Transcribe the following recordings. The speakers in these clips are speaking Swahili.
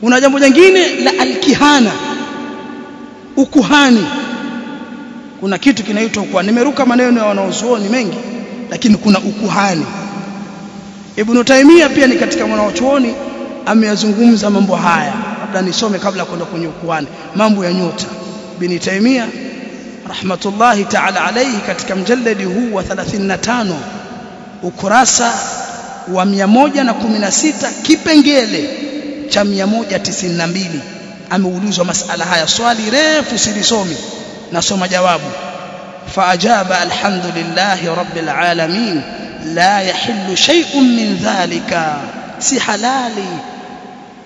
kuna jambo jingine la alkihana ukuhani. Kuna kitu kinaitwa ukuhani nimeruka maneno ya wanaozuoni mengi lakini kuna ukuhani. Ibn Taimia pia ni katika wanaochuoni ameyazungumza mambo haya. Labda nisome kabla kwenda kwenye ukuhani. Mambo ya nyota. Ibn Taymiyyah rahmatullahi ta'ala alayhi katika mjalladi huu wa 35 ukurasa wa 116 kipengele cha 192 ameulizwa masala haya swali refu silisomi nasoma jawabu. Faajaba alhamdulillahi rabbil alamin la yahillu shay'un min dhalika si halali.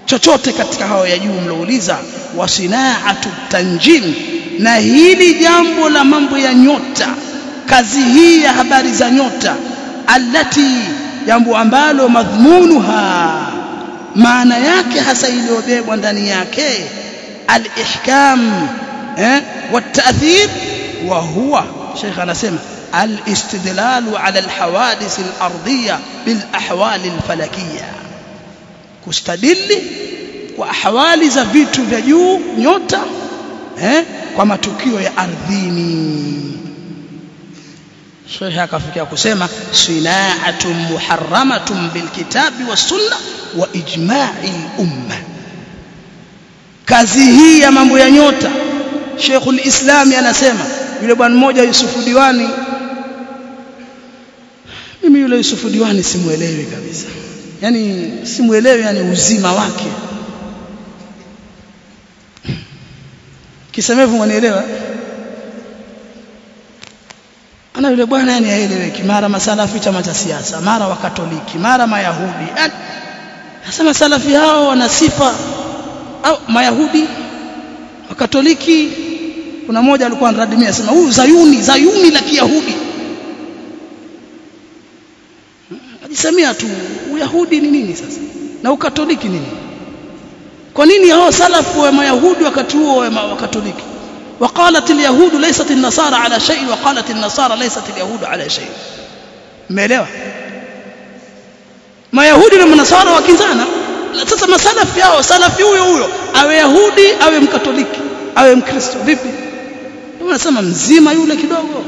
Chochote katika hao ya juu mlouliza wasinaatu tanjim na hili jambo la mambo ya nyota kazi hii ya habari za nyota alati jambo ambalo madhmunuha maana yake hasa iliyobebwa ndani yake al-ihkam eh والتاثير وهو شيخ anasema الاستدلال على الحوادث الارضيه بالاحوال الفلكيه kustadili kwa ahwali za vitu vya juu nyota eh kwa matukio ya ardhini Sheikh akafikia kusema sinaatun muharramatun bilkitabi wa sunna wa ijma'i umma. Kazi hii ya mambo ya nyota Sheikhul Islam anasema yule bwana mmoja Yusufu Diwani. Mimi yule Yusufu Diwani simuelewi kabisa. Yani simuelewi yani uzima wake. Kisemevu mwanielewa ana yule bwana yani haeleweki. Mara masalafi chama cha siasa. Mara wakatoliki. Mara mayahudi. Sasa salafi hao wana sifa. Au mayahudi wakatoliki. Kuna mmoja alikuwa anradimia anasema huyu zayuni zayuni la kiyahudi. Ajisemea tu uyahudi ni nini sasa? Na ukatoliki nini? Kwa nini hao salafu wa mayahudi wakati huo wa wakatoliki وقالت اليهود ليست النصارى على شيء وقالت النصارى ليست اليهود على شيء umeelewa mayahudi na manasara wakinzana sasa masalafi yao salafi huyo huyo awe yahudi awe mkatoliki awe mkristo vipi unasema mzima yule kidogo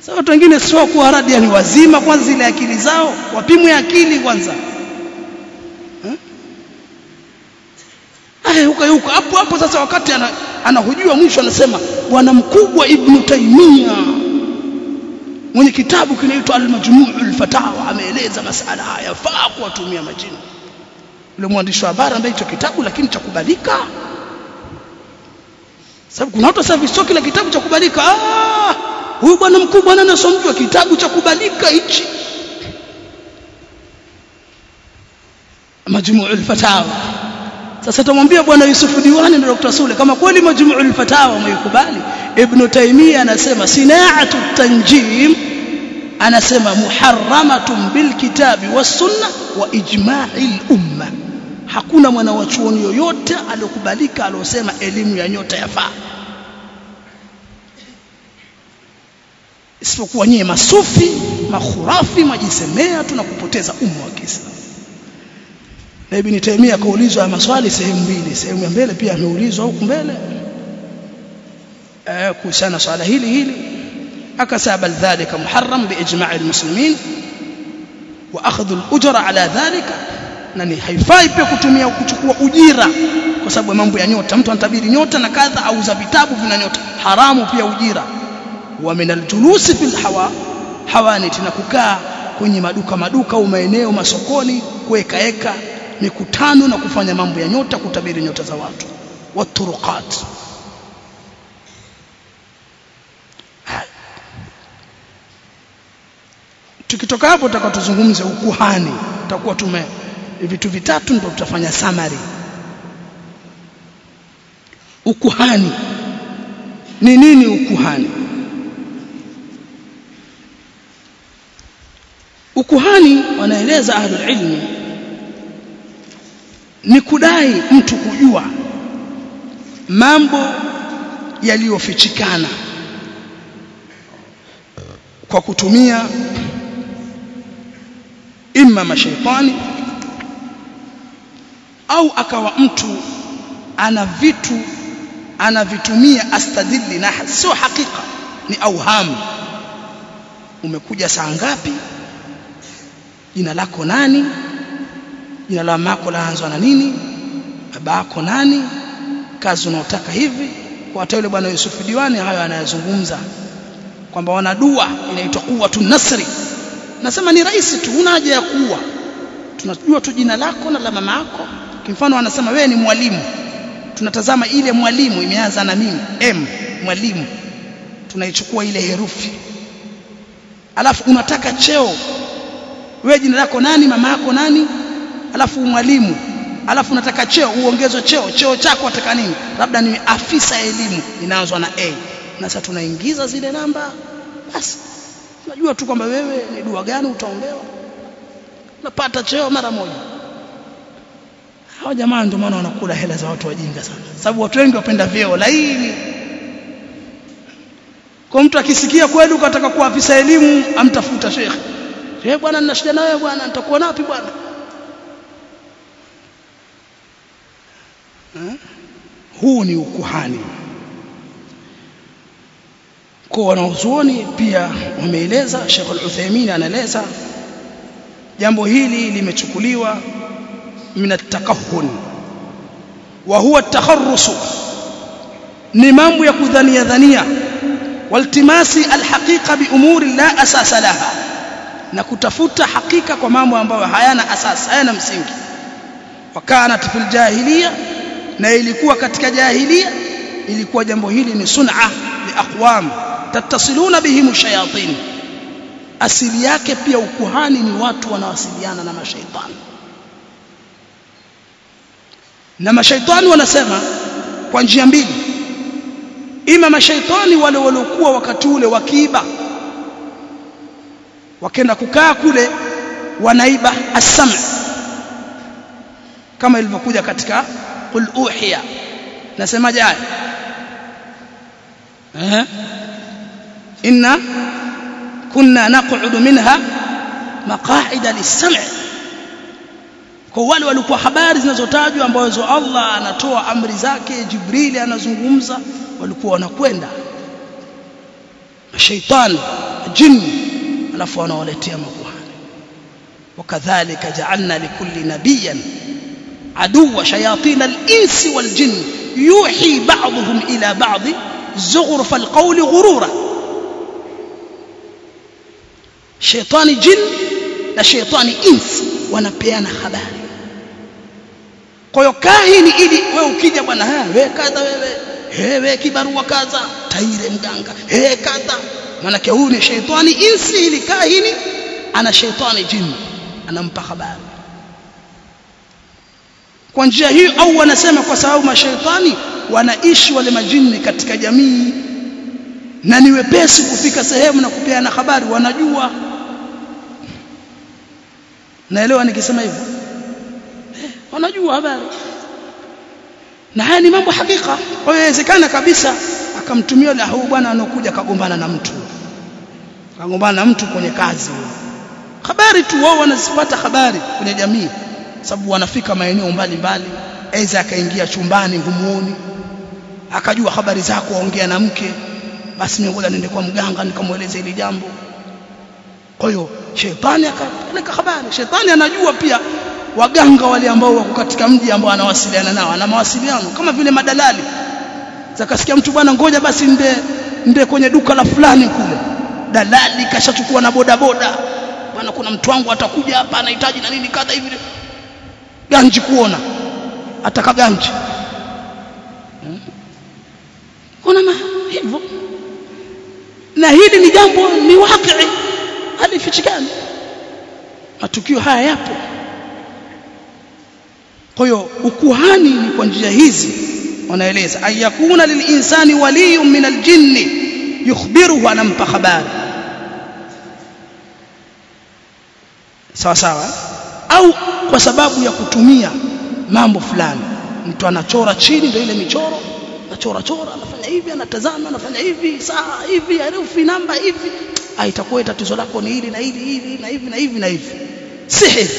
sasa watu wengine sio kuwa radi ni wazima kwanza zile akili zao wapimwe akili kwanza sasa wakati anahojiwa mwisho anasema bwana mkubwa ibn taimia mwenye kitabu kinaitwa al-majmuu' al-Fatawa ameeleza masala haya faa kuwatumia majini yule mwandishi wa habari ambaye hicho kitabu lakini cha kubalika. Sababu kuna watu sasa sio kila kitabu cha kubalika. Ah huyu bwana mkubwa nani asomjwa kitabu cha kubalika hichi? Majmuu' al-Fatawa sasa tumwambia bwana Yusuf Diwani na Dr. Sule kama kweli majmu'ul fatawa wameikubali. Ibn Taymiyyah anasema sinaatu tanjim anasema muharramatun bil kitabi was sunna wa ijma'il umma. Hakuna mwana mwanawachuoni yoyote aliyokubalika aliyosema elimu ya nyota yafaa. Isipokuwa nyie masufi makhurafi majisemea tunakupoteza umma wa Kiislamu na Ibn Taymiyyah kaulizwa maswali sehemu mbili. Sehemu ya mbele pia ameulizwa huku mbele. Eh kuhusiana swala hili hili. Akasema bal dhalika muharram biijma' almuslimin wa akhdhu alujra ala dhalika. Na ni haifai pia kutumia kuchukua ujira kwa sababu mambo ya nyota. Mtu anatabiri nyota na kadha auza vitabu vina nyota. Haramu pia ujira. Wa min aljulusi fil hawa hawani na kukaa kwenye maduka maduka au maeneo masokoni kuwekaeka mikutano na kufanya mambo ya nyota kutabiri nyota za watu. Waturuqat tukitoka hapo tutakuwa tuzungumze ukuhani. Tutakuwa tume vitu vitatu ndio tutafanya summary. Ukuhani. Ni nini ukuhani? Ukuhani wanaeleza ahlul ilmi ni kudai mtu kujua mambo yaliyofichikana kwa kutumia imma mashaitani au akawa mtu ana vitu anavitumia astadili na sio hakika ni auhamu. Umekuja saa ngapi? Jina lako nani jina la mamako laanzwa na nini? Babako nani? Kazi unaotaka hivi? Kwa hata yule bwana Yusuf Diwani hayo anayazungumza. Kwamba wana dua inaitwa tu nasri. Nasema ni rahisi tu una haja ya kuwa tunajua tu jina lako na la mama yako. Kimfano anasema wewe ni mwalimu. Tunatazama ile mwalimu imeanza na mimi m mwalimu. Tunaichukua ile herufi. Alafu unataka cheo. Wewe jina lako nani? Mama yako nani alafu mwalimu alafu nataka cheo uongezwe cheo cheo chako nataka nini? Labda ni afisa elimu inaanzwa na A. Na sasa tunaingiza zile namba basi. Unajua tu kwamba wewe ni dua gani utaombewa unapata cheo mara moja. Hao jamaa ndio maana wanakula hela za watu wajinga sana. Sababu watu wengi wapenda vyeo laini. Kwa mtu akisikia kweli ukataka kuwa afisa elimu amtafuta shekhe. Shekhe bwana nina shida na wewe bwana nitakuwa napi bwana huu ni ukuhani. Kwa wanaozuoni pia wameeleza Sheikh Al-Uthaymeen anaeleza jambo hili limechukuliwa min at-takahhun wa huwa at-takharrus ni mambo ya kudhania dhania waltimasi alhaqiqa bi umuri la asasa laha na kutafuta hakika kwa mambo ambayo hayana asasa hayana msingi. Wakanat fil jahiliya na ilikuwa katika jahiliya ilikuwa jambo hili ni sun'a li aqwam tattasiluna bihim shayatin. Asili yake pia ukuhani ni watu wanawasiliana na mashaitani. Na mashaitani wanasema kwa njia mbili. Ima mashaitani wale waliokuwa wakati ule wakiiba wakenda kukaa kule wanaiba as-sam' kama ilivyokuja katika qul uhiya. Nasemaje haya? Eh? Inna kunna naq'udu minha maqa'ida lis-sam' kwa wale walikuwa habari zinazotajwa ambazo Allah anatoa amri zake Jibrili anazungumza walikuwa wanakwenda. Mashaitani jini alafu wanawaletea makuhani. Wakadhalika ja'alna likulli nabiyyan عدو شياطين الإنس والجن. يوحي بعضهم إلى بعض زغرف القول غرورا. شيطان جن لشيطان إنس ونبيان خبار قوي كاهن إلي ويوكيد يبانا ها ويكاذا ويكاذا ويكبر وكذا تايري مدانك ويكاذا منك هوني شيطان إنس إلي كاهن أنا شيطان جن أنا مبخبار kwa njia hiyo au wanasema kwa sababu mashaitani wanaishi wale majini katika jamii. Na ni wepesi kufika sehemu na kupeana habari wanajua. Naelewa nikisema hivyo? Eh, wanajua habari. Na haya ni mambo hakika. Kwa hiyo inawezekana kabisa akamtumia na huyu bwana anokuja akagombana na mtu. Kagombana na mtu kwenye kazi. Habari tu wao wanazipata habari kwenye jamii sababu wanafika maeneo mbalimbali. Aidha akaingia chumbani humuoni akajua habari zako waongea na mke. Basi ngoja niende kwa mganga nikamweleze hili jambo. Kwa hiyo shetani akapeleka habari. Shetani anajua pia waganga wale ambao wako katika mji ambao anawasiliana nao ana mawasiliano kama vile madalali. Zakasikia mtu bwana ngoja basi nde nde kwenye duka la fulani kule. Dalali kashachukua na bodaboda. Boda bwana kuna mtu wangu atakuja hapa anahitaji na nini kadha hivi ganji kuona. Ataka ganji. Kuna hivyo. Na hili ni jambo ni wakati. Halifichikani matukio haya yapo. Kwa hiyo ukuhani ni kwa njia hizi wanaeleza. Ayakuna lilinsani waliyun min aljinni yukhbiruhu anampa habari sawa sawa au kwa sababu ya kutumia mambo fulani. Mtu anachora chini ndio ile michoro anachora chora anafanya hivi anatazama anafanya hivi saa hivi herufi namba hivi. Aitakuwa itakuwa tatizo lako ni hili na hili hili na hivi na hivi na hivi. Sihiri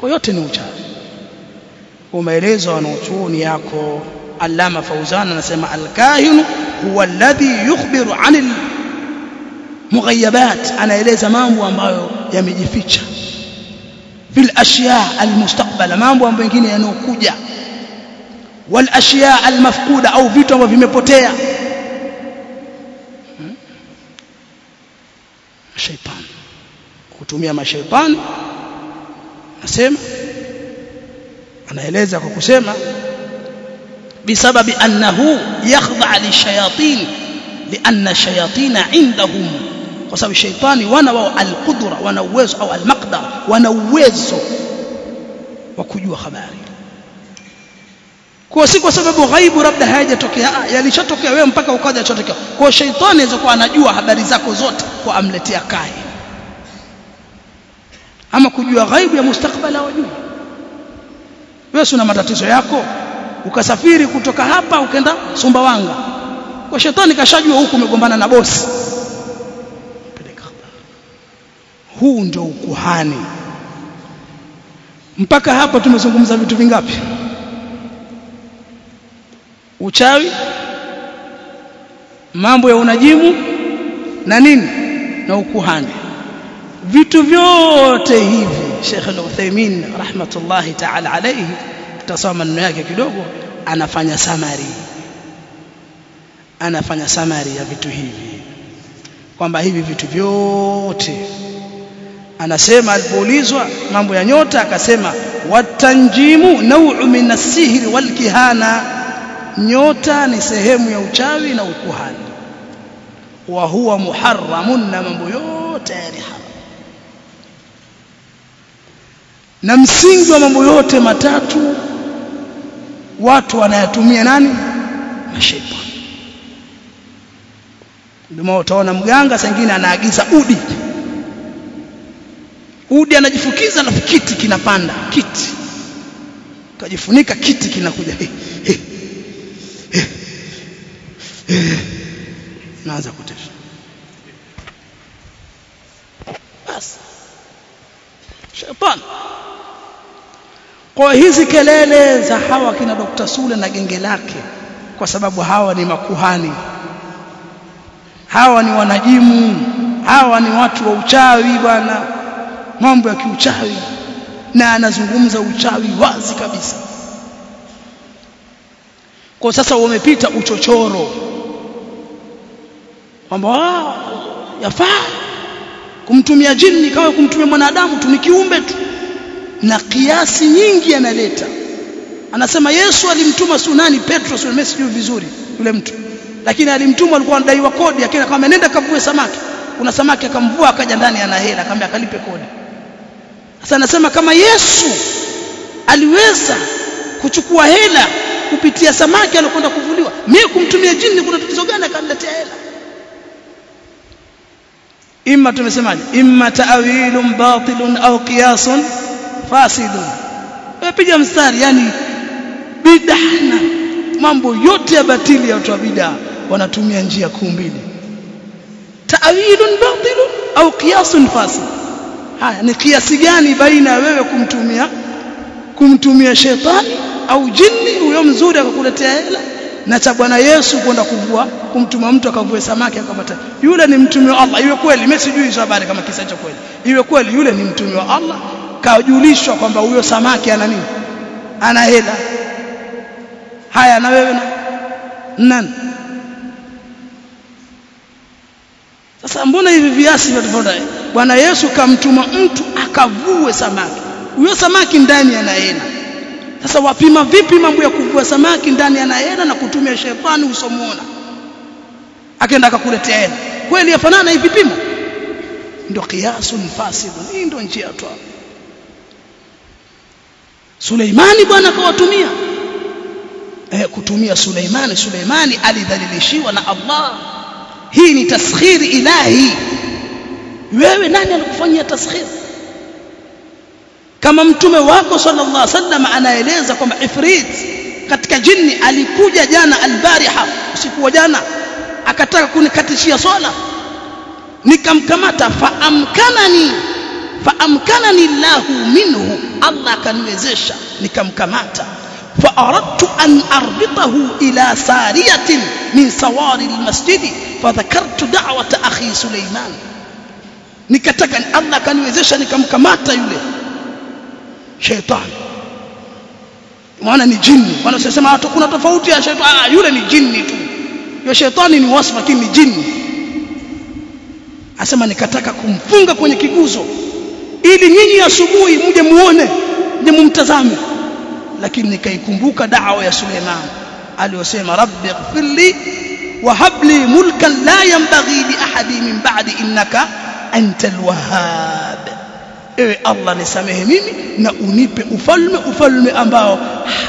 kwa yote ni uchawi. Umeelezwa wanaochuoni yako Allama Fauzan anasema alkahinu huwa alladhi yukhbiru 'anil mughayyabat anaeleza mambo ambayo yamejificha fil ashya almustaqbala mambo ambayo mengine yanokuja wal ashya almafquda au vitu ambavyo vimepotea. Shaytan kutumia mashaytan nasema anaeleza kwa kusema bisababi annahu yakhdha lishayatin lianna shayatina indahum kwa sababu sheitani wana wao alqudra wana uwezo au almaqdar wana uwezo wa kujua habari. Kwa si kwa sababu ghaibu labda hayajatokea yalishatokea wewe mpaka ukaja chotokea kwa sheitani anaweza anajua habari zako zote kwa amletea kai. Ama kujua ghaibu ya mustakbali wajua wewe una matatizo yako? Ukasafiri kutoka hapa ukaenda Sumbawanga. Kwa shetani kashajua huku umegombana na bosi huu ndio ukuhani. Mpaka hapa tumezungumza vitu vingapi? Uchawi mambo ya unajimu na nini? Na ukuhani. Vitu vyote hivi Sheikh Al-Uthaymeen rahmatullahi ta'ala alayhi tutasoma maneno yake kidogo anafanya samari anafanya samari ya vitu hivi. Kwamba hivi vitu vyote anasema alipoulizwa mambo ya nyota akasema watanjimu nau'u min as-sihr wal kihana nyota ni sehemu ya uchawi na ukuhani. Wa huwa muharramun na mambo yote ni haram. Na msingi wa mambo yote matatu watu wanayatumia nani? Mashaitani ndio utaona mganga sengine anaagiza udi udi anajifukiza na kiti kinapanda. Kiti. Kajifunika kiti kinakuja. Hey, hey, hey, hey. naanza kutesha. Basi. Shetani. Kwa hizi kelele za hawa kina Dr. Sule na genge lake kwa sababu hawa ni makuhani. Hawa ni wanajimu. Hawa ni watu wa uchawi bwana mambo ya kiuchawi. Na anazungumza uchawi wazi kabisa. Kwa sasa wamepita uchochoro. Kwamba yafaa kumtumia jini kama kumtumia mwanadamu tu ni kiumbe tu. Na kiasi nyingi analeta. Anasema Yesu alimtuma sunani Petro sio sijui vizuri yule mtu. Lakini alimtuma alikuwa anadaiwa kodi akina kama nenda kavue samaki. Kuna samaki akamvua akaja ndani ana hela akamwambia akalipe kodi sasa anasema kama Yesu aliweza kuchukua hela kupitia samaki anakwenda kuvuliwa mimi kumtumia jini kuna tatizo gani akaniletea hela? Imma tumesemaje? Imma ta'wilun batilun au qiyasun fasidun. Piga mstari yani bidana mambo yote ya batili ya watu wa bid'a wanatumia njia kuu mbili. Ta'wilun batilun au qiyasun fasid haya ni kiasi gani baina ya wewe kumtumia kumtumia shetani au jini huyo mzuri akakuletea hela na cha bwana Yesu kwenda kuvua kumtuma mtu akavue samaki akapata yule ni mtume wa Allah. Iwe kweli mimi sijui hizo habari kama kisa cha kweli. Iwe kweli yule ni mtume wa Allah. Kajulishwa kwamba huyo samaki ana nini? Ana hela. Haya na wewe na nani? Sasa mbona hivi viasi vya tofauti bwana Yesu kamtuma mtu akavue samaki. Huyo samaki ndani anaenda. Sasa wapima vipi mambo ya kuvua samaki ndani anaenda na kutumia shetani usomuona akaenda akakuletea hela. Kweli yafanana hivi vipimo? Ndio qiyasun fasid hii ndio njia tu Suleimani bwana akawatumia. Eh, kutumia Suleimani. Suleimani alidhalilishiwa na Allah. Hii ni taskhiri ilahi wewe nani alikufanyia taskhiri kama mtume wako sallallahu alaihi wasallam anaeleza kwamba ifrit katika jini alikuja jana albariha usiku wa jana akataka kunikatishia swala nikamkamata faamkanani faamkanani llahu minhu Allah akaniwezesha nikamkamata فأردت أن أربطه إلى سارية من سوار المسجد فذكرت دعوة أخي سليمان nikataka Allah kaniwezesha nikamkamata yule shetani maana ni jini wanasema hata kuna tofauti ya shetani ah yule ni jini tu. Yule shetani ni wasfa lakini ni jini asema nikataka kumfunga kwenye kiguzo ili nyinyi asubuhi mje muone mje mumtazame. Lakini nikaikumbuka da'wa ya Suleiman. Aliyosema rabbi ighfirli wa habli mulkan la yanbaghi li ahadi min ba'di innaka antal wahhab ewe Allah nisamehe mimi na unipe ufalme ufalme ambao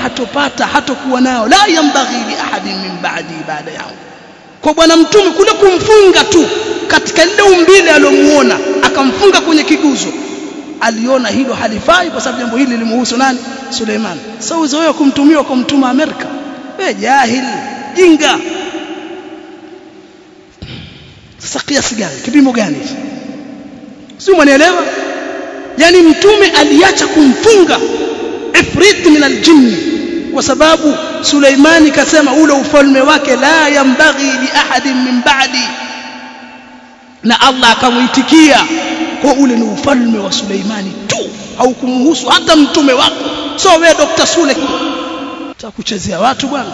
hatopata hatokuwa nao. La yambaghi li ahadin min ba'di baada yao. Kwa bwana mtume kule kumfunga tu katika lile umbile alomuona akamfunga kwenye kiguzo. Aliona hilo halifai kwa sababu jambo hili limuhusu nani? Suleiman. Sasa uzoea kumtumia kwa mtuma Amerika. Wewe jahil jinga. Sasa kiasi gani? Kipimo gani sio mwanielewa yani mtume aliacha kumfunga ifrit min aljinn kwa sababu Suleimani kasema ule ufalme wake la yambaghi li ahadin min ba'di. Na Allah akamuitikia kwa ule ni ufalme wa Suleimani tu haukumhusu hata mtume wako. So wewe Dr. Sule utakuchezea watu bwana?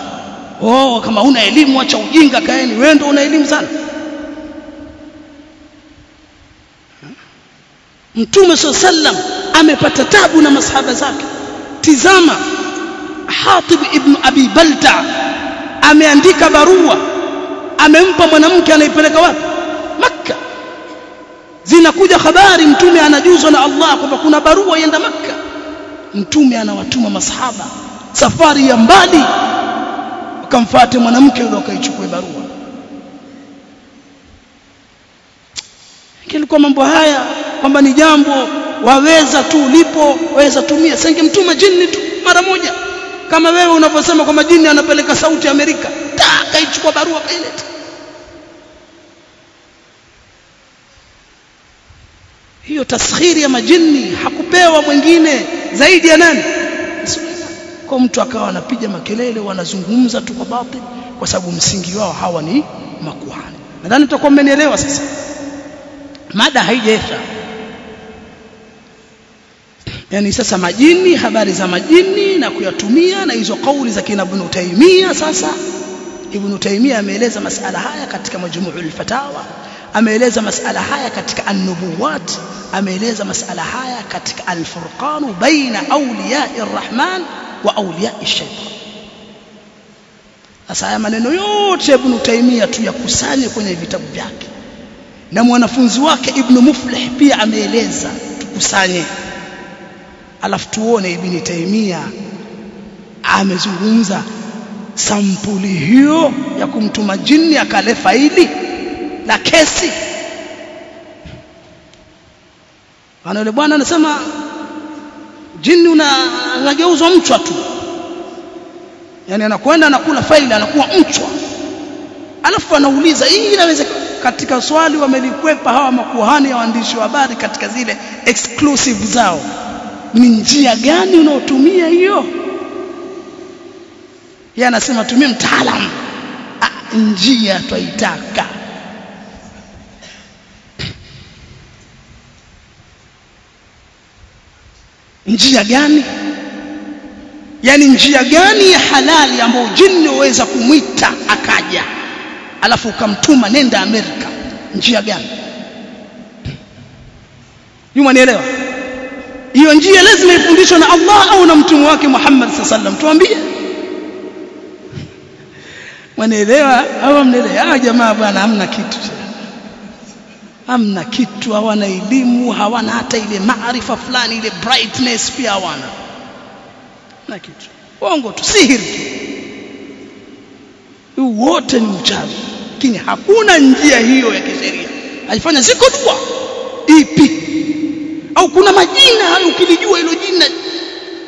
Oh kama una elimu acha ujinga kaeni. Wewe ndio una elimu sana Mtume sallam amepata tabu na masahaba zake. Tizama Hatib ibn Abi Balta ameandika barua amempa mwanamke anaipeleka wapi? Makka. Zinakuja habari mtume anajuzwa na Allah kwamba kuna barua yenda Makka. Mtume anawatuma masahaba safari ya mbali wakamfuate mwanamke yule akaichukua barua. Kilikuwa mambo haya kwamba ni jambo waweza tu lipo waweza tumia. Sengemtuma jini tu mara moja. Kama wewe unavyosema kwamba jini anapeleka sauti Amerika taka ichukua barua kaileta hiyo taskhiri ya majini hakupewa mwingine zaidi ya nani? Kwa mtu akawa anapiga makelele wanazungumza tu kwa batil kwa sababu msingi wao hawa ni makuhani. Nadhani tutakuwa mmenielewa sasa. Mada haijaisha yani sasa majini habari za majini na kuyatumia na hizo kauli za kina Ibn Taymiyyah sasa. Ibn Taymiyyah ameeleza masala haya katika majmu'ul fatawa ameeleza masala haya katika an-nubuwat ameeleza masala haya katika al-furqan baina awliya'i ar-rahman wa awliya'i ash-shaytan sasa haya maneno yote Ibn Taymiyyah tu yakusanye kwenye vitabu vyake. Na mwanafunzi wake Ibn Muflih pia ameeleza tukusanye alafu tuone Ibn taimia amezungumza sampuli hiyo ya kumtuma jini akale faili la kesi. Ana yule bwana anasema jini unageuzwa mchwa tu. Yani anakwenda anakula faili anakuwa mchwa. Alafu anauliza hii inaweza katika swali wamelikwepa hawa makuhani ya waandishi wa habari katika zile exclusive zao ni njia gani unaotumia hiyo? Yeye anasema tumie mtaalamu njia twaitaka. Njia gani? Yani njia gani ya halali ambayo jini waweza kumwita akaja alafu ukamtuma nenda Amerika? Njia gani? Yuma nielewa hiyo njia lazima ifundishwe na Allah au na mtume wake Muhammad sallallahu tuambie. Wanaelewa au mnaelewa ah jamaa bwana hamna kitu. Hamna kitu hawana elimu hawana hata ile maarifa fulani ile brightness pia hawana. Na kitu. Uongo tu sihiri tu. Wote ni uchawi. Lakini hakuna njia hiyo ya kisheria. Alifanya ziko dua. Ipi au kuna majina hayo ukilijua hilo jina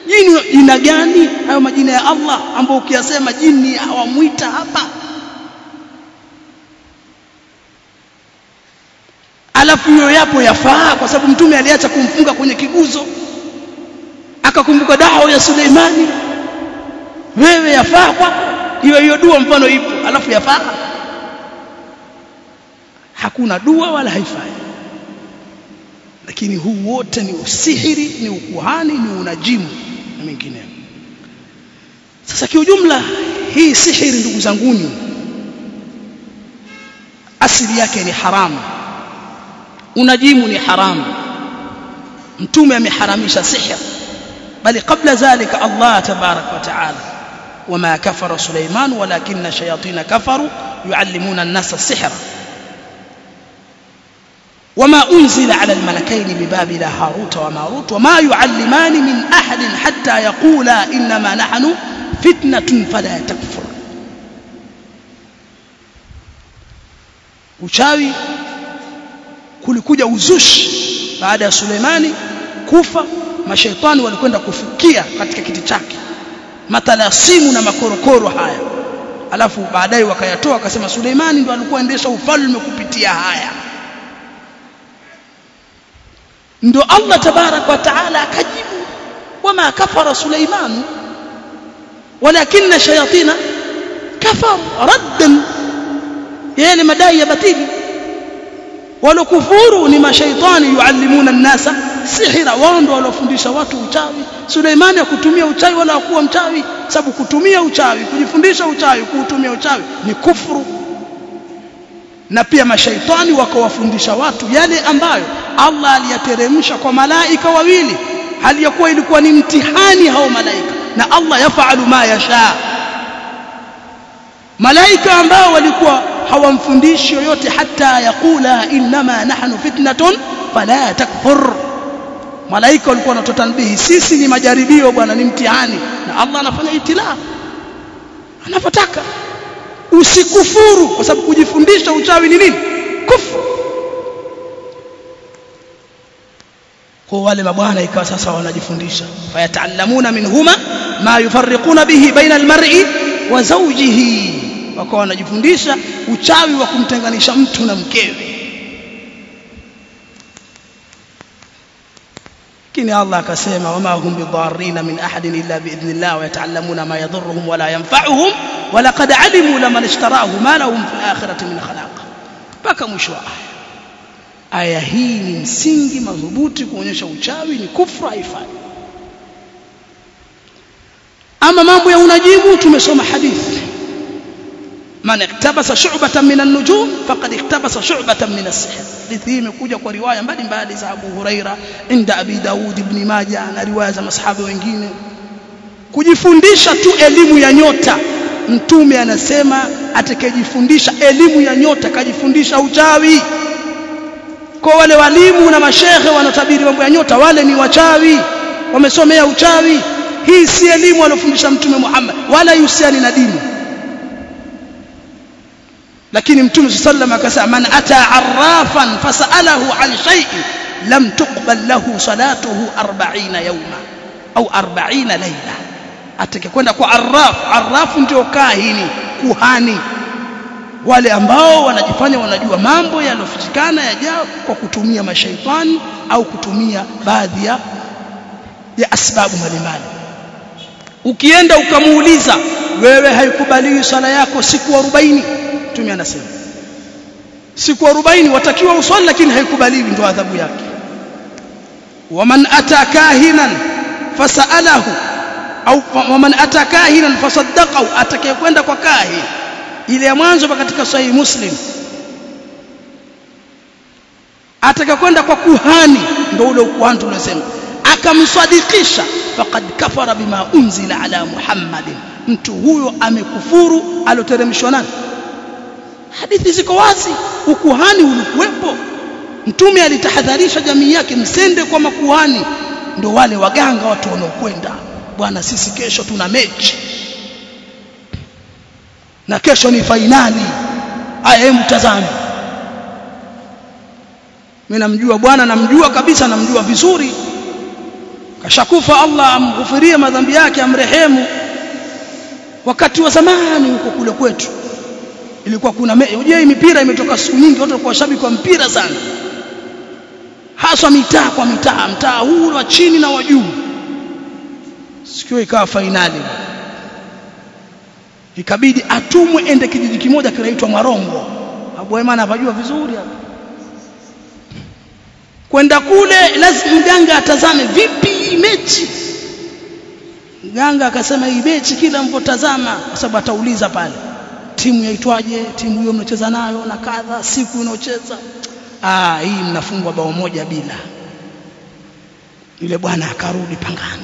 jini jina gani? Hayo majina ya Allah ambayo ukiyasema jini hawamwita hapa. Alafu hiyo yapo yafaa kwa sababu mtume aliacha kumfunga kwenye kiguzo. Akakumbuka dawa ya Suleimani. Wewe yafaa kwako. Hiyo hiyo dua mfano ipo alafu yafaa. Hakuna dua wala haifai lakini huu wote ni usihiri ni ukuhani ni unajimu na mengineyo sasa kiujumla hii sihiri ndugu zanguni asili yake ni haramu unajimu ni haramu mtume ameharamisha sihir bali kabla zalika Allah tabarak wa taala wama kafara Suleiman walakinna shayatin kafaru yuallimuna an-nasa as-sihra وما أنزل على الملكين ببابل هاروت وماروت وما يعلمان من أحد حتى يقولا إنما نحن فتنة فلا تكفر uchawi kulikuja uzushi baada ya Suleimani kufa mashaitani walikwenda kufukia katika kiti chake matalasimu na makorokoro haya alafu baadaye wakayatoa akasema Suleimani ndo alikuwa endesha ufalme kupitia haya ndo Allah tabarak wa taala akajibu wama kafara Suleiman walakinna shayatina kafaru raddan. Yani madai ya batili. Walokufuru ni mashaitani yuallimuna nnasa sihira. Wao ndio walofundisha watu uchawi. Suleimani akutumia uchawi wala hakuwa mchawi. Sababu kutumia uchawi kujifundisha uchawi kuutumia uchawi ni kufuru na pia mashaitani wakawafundisha watu yale ambayo Allah aliyateremsha kwa malaika wawili. Hali ya kuwa ilikuwa ni mtihani hao malaika. Na Allah yafalu ma yasha. Malaika ambao walikuwa hawamfundishi yoyote hata yakula inma nahnu fitnatun fala takfur. Malaika walikuwa wanatotanbihi sisi ni majaribio bwana ni mtihani. Na Allah anafanya itilaa. Anapotaka usikufuru kwa sababu kujifundisha uchawi ni nini kufuru kwa wale mabwana ikawa sasa wanajifundisha fayataallamuna minhuma ma yufarriquna bihi baina almar'i wa zawjihi wakawa wanajifundisha uchawi wa kumtenganisha mtu na mkewe lakini Allah akasema wama hum bidharrina min ahadin illa biidhnillah wa yataallamuna ma yadhurruhum wala yanfa'uhum laqad alimu laman ishtarahu ma lahum fil akhirati min khalaq mpaka mwisho wa aya aya hii ni msingi madhubuti kuonyesha uchawi ni kufra haifai ama mambo ya unajimu tumesoma hadithi man iktabasa shu'batan min an-nujum faqad iktabasa shu'batan min as-sihr hadithi hii imekuja kwa riwaya mbalimbali za Abu Huraira inda Abi Daud ibn Majah na riwaya za masahaba wengine kujifundisha tu elimu ya nyota mtume anasema atakayejifundisha elimu ya nyota kajifundisha uchawi. Kwa wale walimu na mashehe wanatabiri mambo ya nyota wale ni wachawi wamesomea uchawi. Hii si elimu aliyofundisha mtume Muhammad wala yusiani na dini. Lakini mtume sallam akasema man ata arrafan fasalahu an shay'in lam tuqbal lahu salatuhu 40 yawma au 40 layla atakayekwenda kwa arraf. Arraf ndio kahini kuhani. Wale ambao wanajifanya wanajua mambo yaliyofichikana yajao kwa kutumia mashaitani au kutumia baadhi ya ya asbabu mbalimbali. Ukienda ukamuuliza wewe haikubaliwi sala yako siku 40 mtume anasema siku 40 watakiwa uswali lakini haikubaliwi ndio adhabu yake. Waman ata kahinan fasalahu au waman atakahinan fasaddaqahu atakayekwenda kwa kahin ile ya mwanzo katika sahihi muslim. Atakayekwenda kwa kuhani ndio ule ukuhani tunasema akamsadikisha faqad kafara bima unzila ala muhammadin. Mtu huyo amekufuru aloteremshwa nani? Hadithi ziko wazi. Ukuhani ulikuwepo. Mtume alitahadharisha jamii yake msende kwa makuhani. Ndio wale waganga watu wanaokwenda bwana sisi kesho tuna mechi. Na kesho ni fainali. Aya hebu tazame mimi namjua bwana namjua kabisa namjua vizuri. Kashakufa Allah amghufirie madhambi yake amrehemu. Wakati wa zamani huko kule kwetu ilikuwa kuna hii mipira imetoka siku nyingi watu walikuwa shabiki wa mpira sana. Haswa mitaa kwa mitaa mtaa huu wa chini na wa juu sikio ikawa fainali ikabidi atumwe ende kijiji kimoja kinaitwa Mwarongo Abu Aiman apajua vizuri hapo. Kwenda kule lazima mganga atazame vipi hii mechi. Mganga akasema hii mechi kila mvotazama kwa sababu atauliza pale timu yaitwaje? Timu hiyo mnacheza nayo na kadha siku inaocheza ah hii mnafungwa bao moja bila. Yule bwana akarudi pangani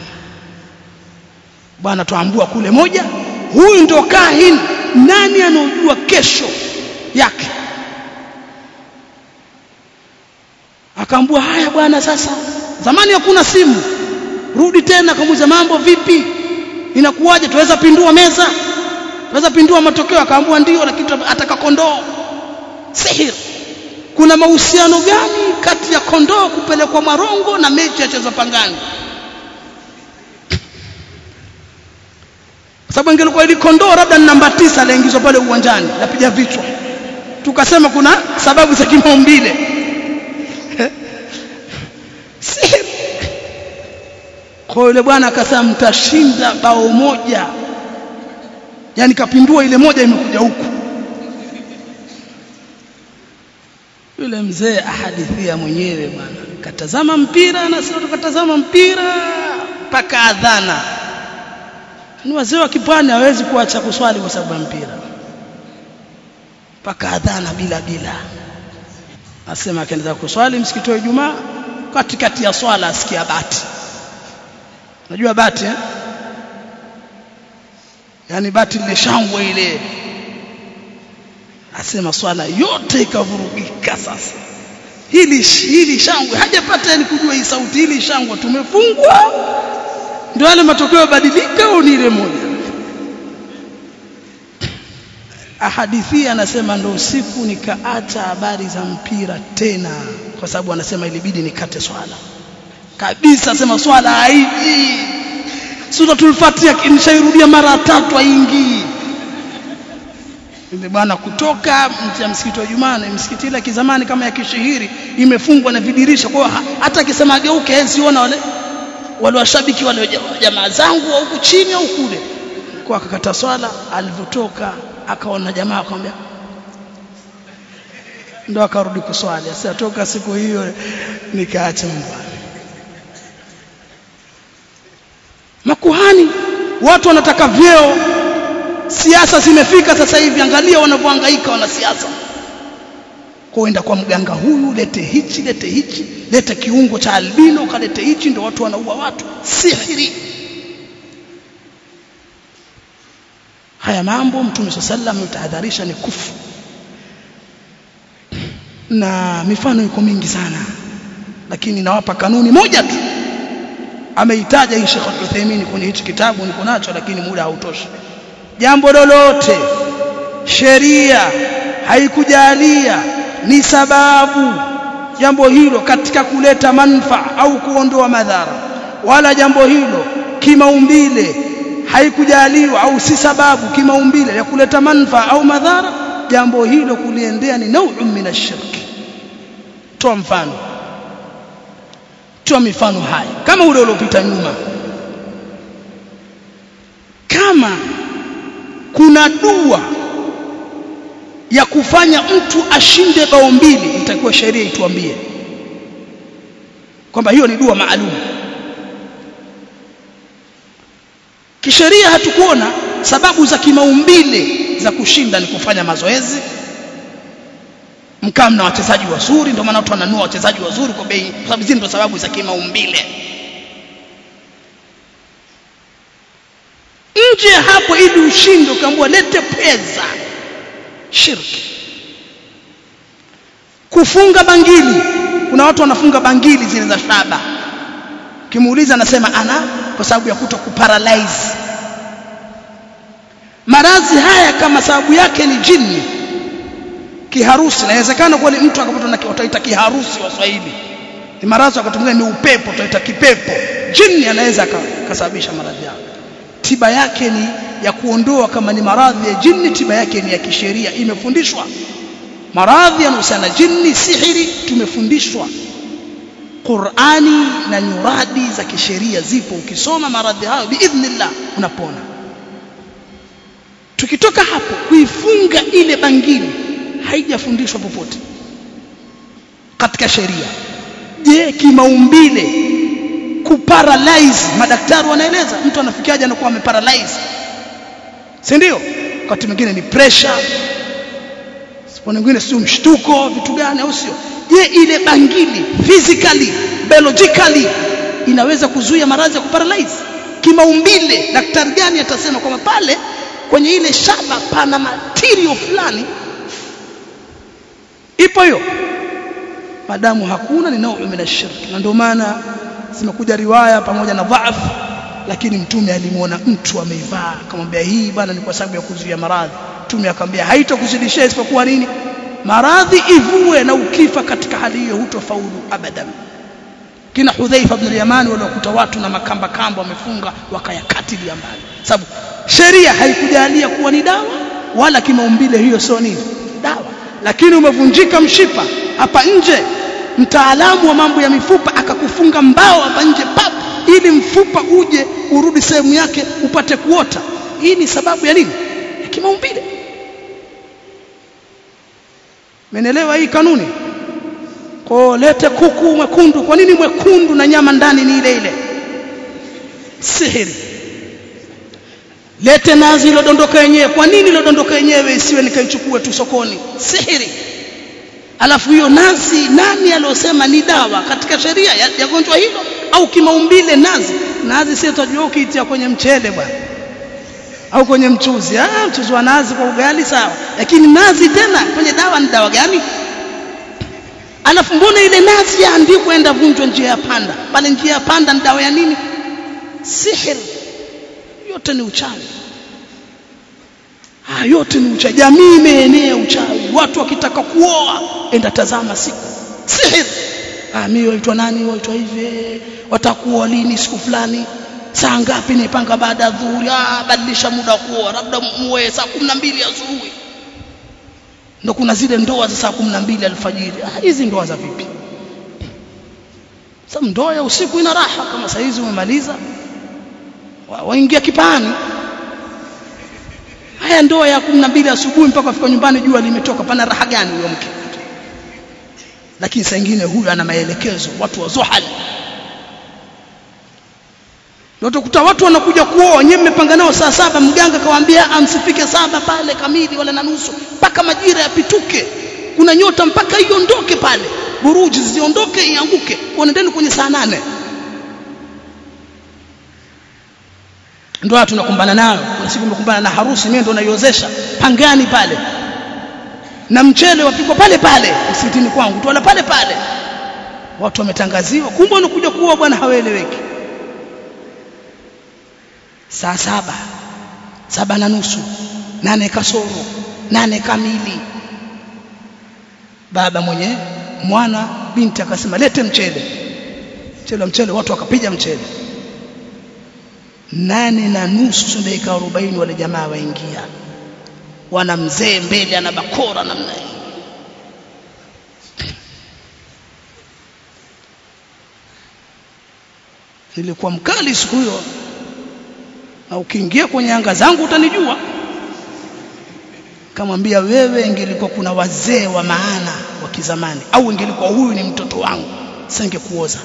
bwana tuambua kule moja huyu ndio kahin nani anaojua kesho yake? Akaambua haya bwana sasa zamani hakuna simu. Rudi tena kumuuliza mambo vipi? Inakuwaje? Tuweza pindua meza? Tuweza pindua matokeo? Akaambua ndio lakini ataka kondoo. Sihir. Kuna mahusiano gani kati ya kondoo kupelekwa marongo na mechi ya cheza pangani sababu ingelikuwa ili kondoo labda ni namba tisa aliingizwa pale uwanjani napiga vichwa. Tukasema kuna sababu za kimaumbile. Kwa yule bwana akasema mtashinda bao moja. Yani kapindua ile moja imekuja huku. Yule mzee ahadithia mwenyewe bwana. Katazama mpira na sio tukatazama mpira mpaka adhana ni wazee wa kipwani hawezi kuacha kuswali kwa sababu ya mpira. Mpaka adhana bila bila. Asema akaendelea kuswali msikiti wa Ijumaa katikati ya swala asikia bati unajua bati eh? yani bati lile shangwe ile. Asema swala yote ikavurugika sasa. Hili hili shangwe hajapata yani kujua hii sauti hili shangwe tumefungwa ndio yale matokeo yabadilika au ni ile moja? Ahadithi anasema ndo usiku nikaacha habari za mpira tena kwa sababu anasema ilibidi nikate swala. Kabisa asema swala haiji suratul fatiha nishairudia mara tatu haingii. Ndio bwana kutoka mtia msikiti wa Jumaa na msikiti ile kizamani kama ya kishihiri imefungwa na vidirisha. Kwa hata akisema ageuke siona ona wale wale washabiki wale jamaa zangu wa huku chini au kule. Kwa akakata swala alivyotoka akaona jamaa akamwambia ndo akarudi kuswali. Asitoka siku hiyo nikaacha mbwa makuhani watu wanataka vyeo. Siasa zimefika sasa hivi angalia wanavyohangaika wanasiasa kuenda kwa mganga huyu lete hichi lete hichi lete kiungo cha albino kalete hichi ndio watu wanaua watu. Sihiri. Haya mambo mtume sallam mtahadharisha ni kufu. Na mifano iko mingi sana lakini nawapa kanuni moja tu. Ameitaja hii Sheikh Al-Uthaymeen kwenye hichi kitabu niko nacho lakini muda hautoshi. Jambo lolote sheria haikujalia ni sababu jambo hilo katika kuleta manfaa au kuondoa madhara. Wala jambo hilo kimaumbile haikujaliwa au si sababu kimaumbile ya kuleta manfaa au madhara. Jambo hilo kuliendea ni nau'un min ash-shirk toa mfano. Toa mifano haya kama ule uliopita nyuma. Kama kuna dua ya kufanya mtu ashinde bao mbili itakuwa sheria ituambie kwamba hiyo ni dua maalum. Kisheria hatukuona sababu za kimaumbile za kushinda ni kufanya mazoezi mkaa mna wachezaji wazuri ndio maana watu wananua wachezaji wazuri kwa bei kwa sababu ndio sababu za kimaumbile. Nje hapo ili ushinde ukaambiwa lete pesa shirki kufunga bangili. Kuna watu wanafunga bangili zile za shaba. Kimuuliza anasema ana kwa sababu ya kuto kuparalyze. Maradhi haya kama sababu yake ni jini kiharusi. Inawezekana kweli mtu akapata na wataita kiharusi waswahili ni maradhi mwingine ni upepo tutaita kipepo. Jini anaweza akasababisha maradhi yake. Tiba yake ni ya kuondoa kama ni maradhi ya jini tiba yake ni ya kisheria. Imefundishwa. Maradhi yanahusiana jini sihiri tumefundishwa. Qur'ani na nyuradi za kisheria zipo. Ukisoma maradhi hayo biidhnillah unapona. Tukitoka hapo kuifunga ile bangili haijafundishwa popote. Katika sheria. Je kimaumbile? Kuparalyze. Madaktari wanaeleza. Mtu anafikiaje anakuwa ameparalyze si ndio? Wakati mwingine ni pressure. Sipo mwingine sio mshtuko vitu gani au sio? Je ile bangili physically biologically inaweza kuzuia maradhi ya kuparalyze? Kimaumbile daktari gani atasema kwamba pale kwenye ile shaba pana material fulani? Ipo hiyo. Madamu hakuna ni nao shirki na ndio maana zimekuja riwaya pamoja na dhaaf lakini mtume alimuona mtu ameivaa. Akamwambia hii bwana ni kwa sababu ya kuzuia maradhi. Mtume akamwambia haitokuzidishia isipokuwa nini? Maradhi ivue na ukifa katika hali hiyo hutofaulu abadan. Kina Hudhaifa ibn al-Yamani waliokuta watu na makamba kamba wamefunga wakayakatilia mbali. Sababu sheria haikujalia kuwa ni dawa wala kimaumbile hiyo sio nini? Dawa. Lakini umevunjika mshipa hapa nje. Mtaalamu wa mambo ya mifupa akakufunga mbao hapa nje pap ili mfupa uje urudi sehemu yake upate kuota. Hii ni sababu ya nini? Ya kimaumbile. Menelewa hii kanuni? Ko lete kuku mwekundu. Kwa nini mwekundu na nyama ndani ni ile ile? Sihiri. Lete nazi ilodondoka yenyewe. Kwa nini ilodondoka yenyewe isiwe nikaichukue tu sokoni? Sihiri alafu hiyo nazi nani aliosema ni dawa katika sheria ya, ya gonjwa hilo? Au kimaumbile nazi? Nazi sio tajua ukiitia kwenye mchele bwana. Au kwenye mchuzi. Ah mchuzi wa nazi kwa ugali sawa. Lakini nazi tena kwenye dawa ni dawa gani? Alafu mbona ile nazi yaandikwa enda vunjwa njia ya panda? Pale njia ya panda ni dawa ya nini? Sihir yote ni uchawi ah yote ni uchawi. Jamii imeenea uchawi. Watu wakitaka kuoa enda tazama siku. Sihir ah mimi waitwa nani? Waitwa hivi. Watakuoa lini siku fulani? Saa ngapi nipanga baada ya dhuhuri? Ah badilisha muda wa kuoa. Labda muwe saa 12 asubuhi. Ndo kuna zile ndoa za saa 12 alfajiri. Ah hizi ndoa za vipi? Sasa ndoa ya usiku ina raha. Kama saa hizi umemaliza waingia wa kipani haya ndoa ya 12 asubuhi mpaka afika nyumbani jua limetoka pana raha gani huyo mke? Lakini saa nyingine huyu ana maelekezo watu wa zuhal utakuta watu wanakuja kuoa nyewe mmepanga nao saa saba mganga kawaambia amsifike saba pale kamili wala na nusu mpaka majira yapituke. Kuna nyota mpaka iondoke pale. Buruji ziondoke ianguke. Wanaendeni kwenye saa nane ndio tunakumbana nayo kuna siku tunakumbana na harusi mimi ndo naiozesha. Pangani pale. Na mchele wapikwa pale pale. Msikitini kwangu. Tu pale pale. Watu wametangaziwa. Kumbe unakuja kuwa bwana hawaeleweki. Saa saba. Saba na nusu. Nane kasoro. Nane kamili. Baba mwenye mwana binti akasema lete mchele. Mchele mchele. Watu wakapiga mchele nane na nusu dakika 40 wale jamaa waingia. Wana mzee mbele ana bakora namna hii. Nilikuwa mkali siku hiyo. Na ukiingia kwenye anga zangu utanijua. Kamwambia wewe ingelikuwa kuna wazee wa maana wa kizamani au ingelikuwa huyu ni mtoto wangu singekuoza.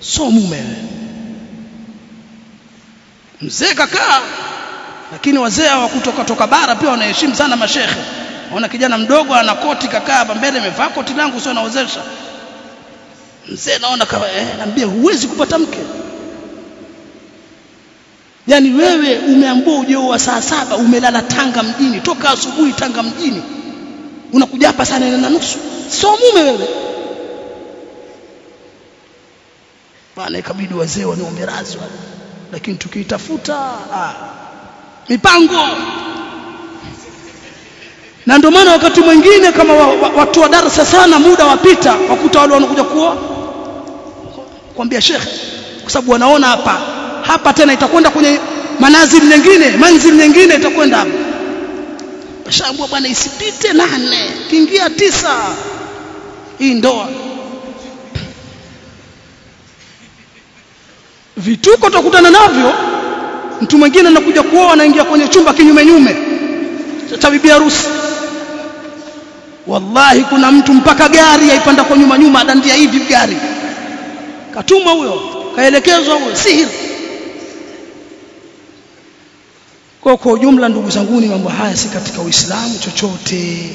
So mume wewe mzee kakaa lakini wazee wa kutoka toka bara pia wanaheshimu sana mashehe. Ona kijana mdogo ana koti kakaa hapa mbele amevaa koti langu sio naozesha mzee naona kama eh naambia huwezi kupata mke. Yani wewe umeambua ujio wa saa saba umelala Tanga mjini. Toka asubuhi Tanga mjini unakuja hapa saa nane na nusu. Sio mume wewe. Bana ikabidi wazee waniombe radhi wale lakini tukiitafuta ah, mipango. Na ndio maana wakati mwingine kama wa, wa, watu wa darasa sana muda wapita wakuta wale wanakuja kuwa kwambia shekhe kwa sababu wanaona hapa hapa tena itakwenda kwenye manazili nyingine manzili nyingine itakwenda hapa bashambua bwana isipite nane kiingia tisa. Hii ndoa vituko tutakutana navyo mtu mwingine anakuja kuoa anaingia kwenye chumba kinyume nyume cha bibi harusi. Wallahi kuna mtu mpaka gari aipanda kwa nyuma nyuma adandia hivi gari. Katuma huyo kaelekezwa huyo sihiri kwa kwa ujumla ndugu zangu ni mambo haya si katika uislamu chochote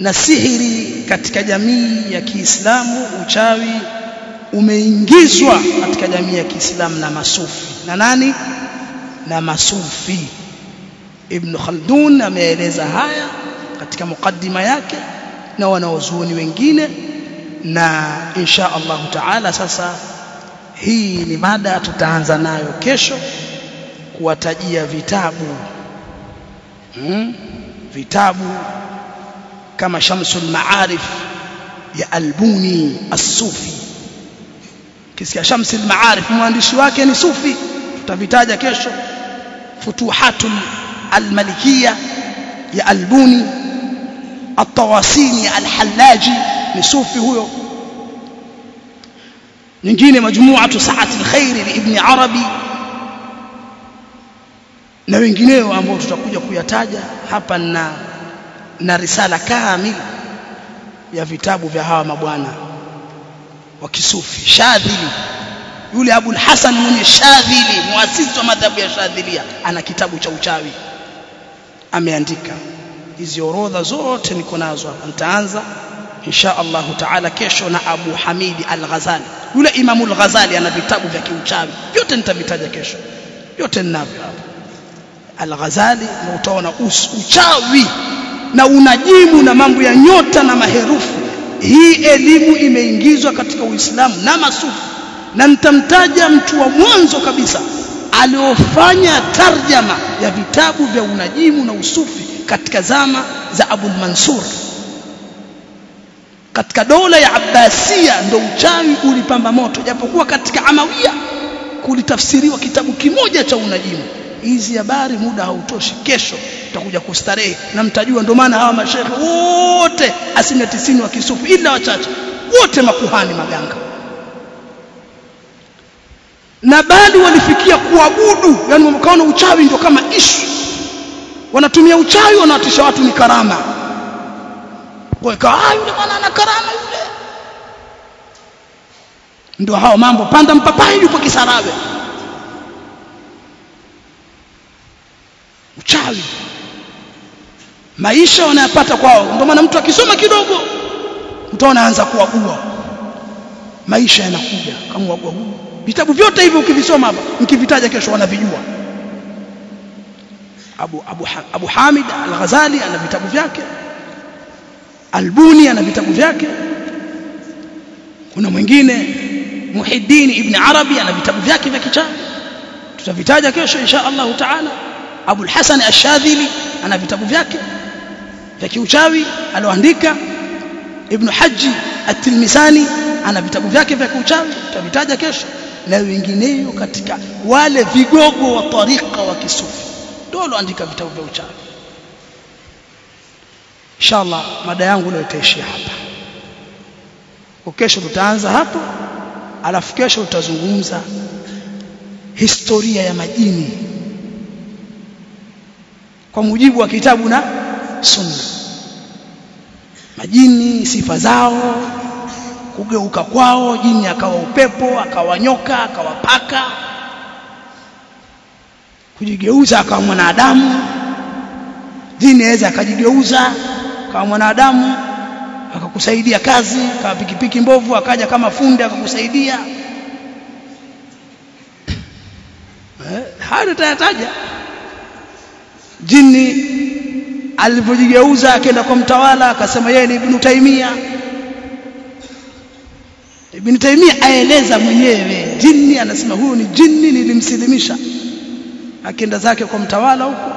na sihiri katika jamii ya Kiislamu uchawi umeingizwa katika jamii ya Kiislamu na masufi. Na nani? Na masufi. Ibn Khaldun ameeleza haya katika mukaddima yake na wanaozuoni wengine na insha Allah taala sasa hii ni mada tutaanza nayo kesho kuwatajia vitabu. Hmm? vitabu kama Shamsul Maarif ya Albuni As-Sufi kisikia al-Maarif mwandishi wake ni Sufi. Tutavitaja kesho. Futuhatul Al-Malikiyya ya Albuni. At-Tawasini Al-Hallaji ni Sufi huyo. Nyingine majmu'atu saati al-Khair li Ibn Arabi. Na wengineo ambao tutakuja kuyataja hapa na na risala kamili ya vitabu vya hawa mabwana wa kisufi Shadhili. Yule Abul Hasan mwenye Shadhili muasisi wa madhabu ya Shadhilia ana kitabu cha uchawi. Ameandika hizi orodha zote niko nazo hapa. Nitaanza insha Allah taala kesho na Abu Hamidi Al-Ghazali. Yule Imamu Al-Ghazali ana vitabu vya kiuchawi. Vyote nitavitaja kesho. Yote ninavyo hapa. Al-Ghazali na utaona uchawi na unajimu na mambo ya nyota na maherufu hii elimu imeingizwa katika Uislamu na masufi. Na nitamtaja mtu wa mwanzo kabisa aliofanya tarjama ya vitabu vya unajimu na usufi katika zama za Abul Mansur. Katika dola ya Abbasia ndo uchawi ulipamba moto japokuwa katika Amawia kulitafsiriwa kitabu kimoja cha unajimu hizi habari muda hautoshi. Kesho tutakuja kustarehe. Na mtajua ndio maana hawa mashehe wote asilimia tisini wa kisufu ila wachache wote makuhani maganga. Na bali walifikia kuabudu. Yani wakaona uchawi ndio kama ishu wanatumia uchawi wanawatisha watu ni karama. Kwa ikawa ah yule bwana ana karama yule. Ndio hao mambo. Panda mpapai yupo kisarawe uchawi. Maisha wanayapata kwao. Ndio maana mtu akisoma kidogo mtu anaanza kuagua maisha yanakuja kama uagua huu vitabu vyote hivi ukivisoma hapa mkivitaja kesho wanavijua. Abu, Abu, Abu Hamid Al-Ghazali ana vitabu vyake. Albuni ana vitabu vyake. Kuna mwingine Muhiddin Ibn Arabi ana vitabu vyake vya kichawi tutavitaja kesho insha Allah taala Abu al-Hasan Ash-Shadhili ana vitabu vyake vya kiuchawi aloandika Ibn Haji At-Tilmisani ana vitabu vyake vya kiuchawi tutavitaja kesho na wengineyo katika wale vigogo wa tariqa wa kisufi. Ndio aloandika vitabu vya uchawi. Inshallah mada yangu leo itaishia hapa. Kesho tutaanza hapo alafu kesho utazungumza historia ya majini kwa mujibu wa kitabu na sunna. Majini sifa zao kugeuka kwao jini akawa upepo akawa nyoka akawa paka. Kujigeuza akawa mwanadamu. Jini aweza akajigeuza kama mwanadamu akakusaidia kazi kama pikipiki mbovu akaja kama fundi akakusaidia. Eh, hayo tutayataja jini alivyojigeuza akaenda kwa mtawala akasema yeye ni Ibn Taimia Ibn Taimia aeleza mwenyewe jini anasema huyu ni jini nilimsilimisha. Akaenda zake kwa mtawala huko.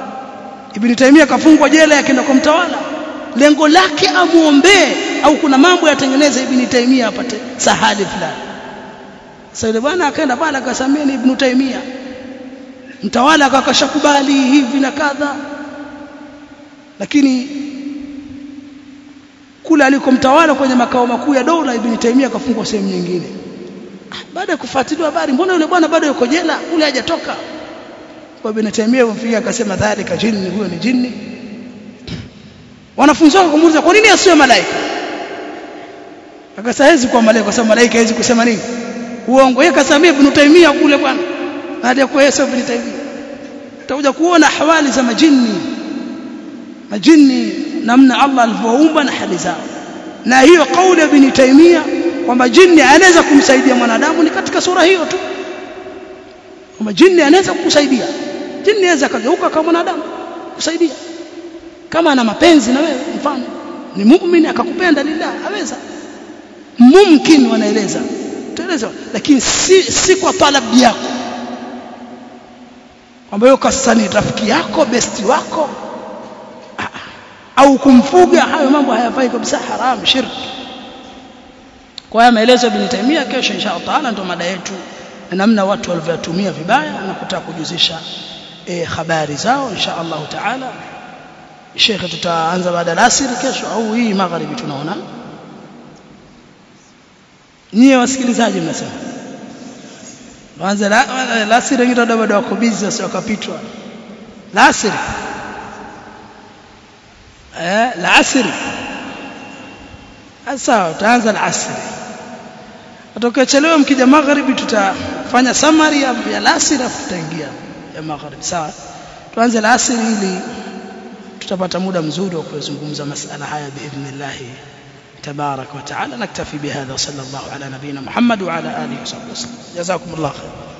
Ibn Taimia kafungwa jela akaenda kwa mtawala. Lengo lake amuombee au kuna mambo yatengeneze Ibn Taimia apate sahali fulani. Sasa yule bwana akaenda pale akasamia ni Ibn Taimia mtawala akakashakubali hivi na kadha. Lakini kule aliko mtawala kwenye makao makuu ya dola Ibn Taimia akafungwa sehemu nyingine. Baada ya kufuatiliwa habari mbona yule bwana bado yuko jela? Kule hajatoka. Kwa Ibn taimia mfikia akasema dhalika jini huyo ni jini wanafunzi wake kumuuliza kwa nini asiwe malaika? Akasema hezi kwa malaika kwa sababu malaika hawezi kusema nini. Uongo. Yeye kasamia Ibn Taimia kule bwana baada ya Yesu Ibn utakuja kuona hawali za majini. Majini namna Allah alivyoumba na hali zao. Na hiyo kauli ya Ibn Taymiyyah kwamba jini anaweza kumsaidia mwanadamu ni katika sura hiyo tu. Kwamba jini anaweza kukusaidia. Jini anaweza kageuka kama mwanadamu kusaidia. Kama ana mapenzi na wewe mfano. Ni muumini akakupenda lillah aweza mumkin wanaeleza. Tueleza lakini si, si kwa talabu yako kwamba hiyo kasa ni rafiki yako besti wako. Au kumfuga hayo mambo hayafai kabisa haram shirki kwa haya maelezo ya Ibn Taymiyyah kesho insha Allah taala ndio mada yetu na namna watu walivyotumia vibaya na kutaka kujuzisha e, habari zao insha Allah taala. Sheikh tutaanza baada ya asiri kesho au hii magharibi tunaona? Nyie wasikilizaji mnasema tuanze la asiri wengine ndio bado wako busy sio wakapitwa. Lasiri. eh lasiri. asiri sawa tutaanza lasiri. Asiri Atokachelewa mkija magharibi tutafanya summary ya, ya lasiri afu tutaingia ya magharibi. Sawa? Tuanze lasiri ili tutapata muda mzuri wa kuzungumza masala haya biidhnillah تبارك وتعالى. نكتفي بهذا. وصلى الله على نبينا محمد وعلى آله وصحبه وسلم. جزاكم الله خير.